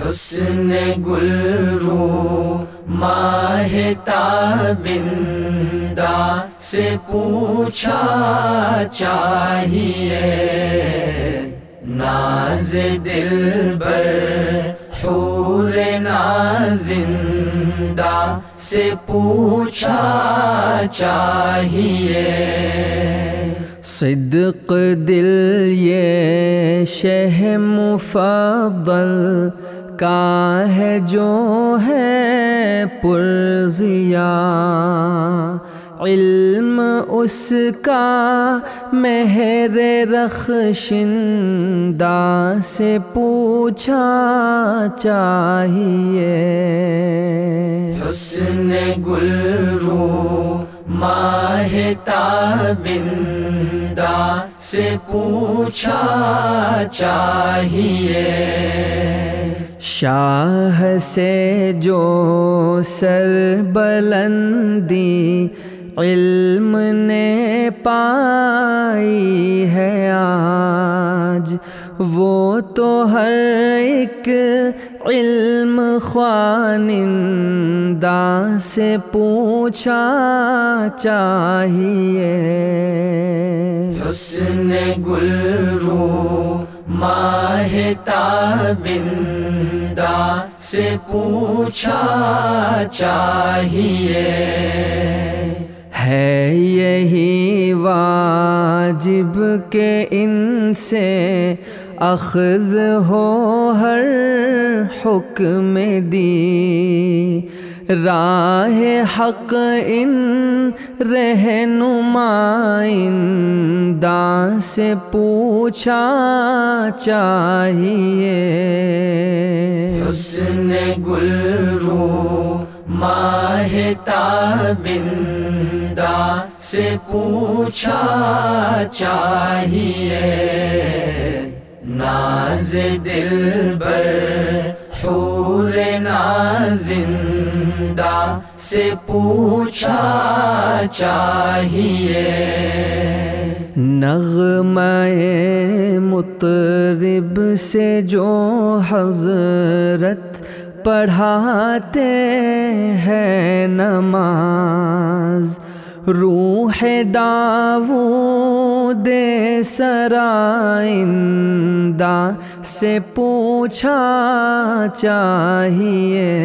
حسن گل رو ماہ تابندہ سے پوچھا چاہیے۔ ناز دل بر حور نازندہ سے پوچھا چاہیے۔ صدق دل یہ شہ مفضل کا ہے جو ہے پرزیا علم اس کا مہر رخشندہ سے پوچھا چاہیے۔ حسن گل رو ماہ تابندہ سے پوچھا چاہیے۔ شاہ سے جو سر بلندی علم نے پائی ہے آج، وہ تو ہر ایک علم خوانندہ سے پوچھا چاہیے۔ حسن گل رو ماہ خدا سے پوچھا چاہیے۔ ہے یہی واجب کہ ان سے اخذ ہو ہر حکم دی۔ راہ حق ان رہنمائندہ سے پوچھا چاہیے۔ حسن گل رو ماہ تابندہ سے پوچھا چاہیے۔ ناز دل بر، حور نازندہ سے پوچھا چاہیے۔ نغمہ مطرب سے جو حضرت پڑھاتے ہیں نماز روح داود سرائندہ سے پوچھا چاہیے۔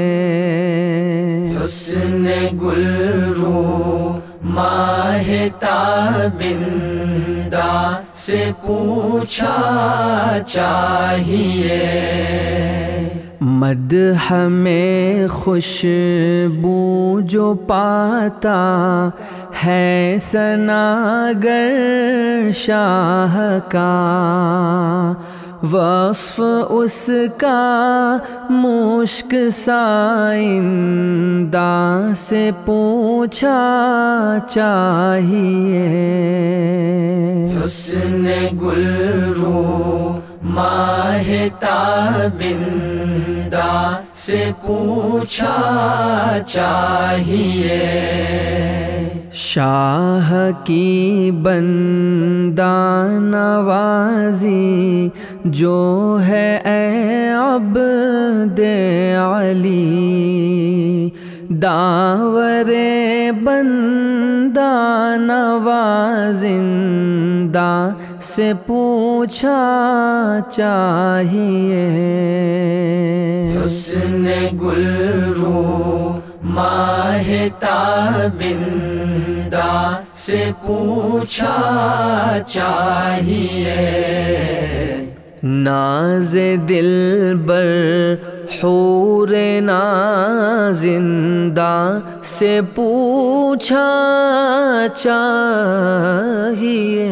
حسن گل رو ماہ تابندہ سے پوچھا چاہیے۔ مد ہمیں خوشبو جو پاتا ہے سناگر شاہ کا وصف اس کا مشک سائندہ سے پوچھا چاہیے۔ حسن گل رو ماہ تابندہ سے پوچھا چاہیے۔ شاہ کی بندہ نوازی جو ہے اے عبد علی۔ داور بندہ نوازندہ سے پوچھا چاہیے۔ حسن گل رو ماہ تابندہ سے پوچھا چاہیے۔ ناز دل بر حور نازندہ سے پوچھا چاہیے۔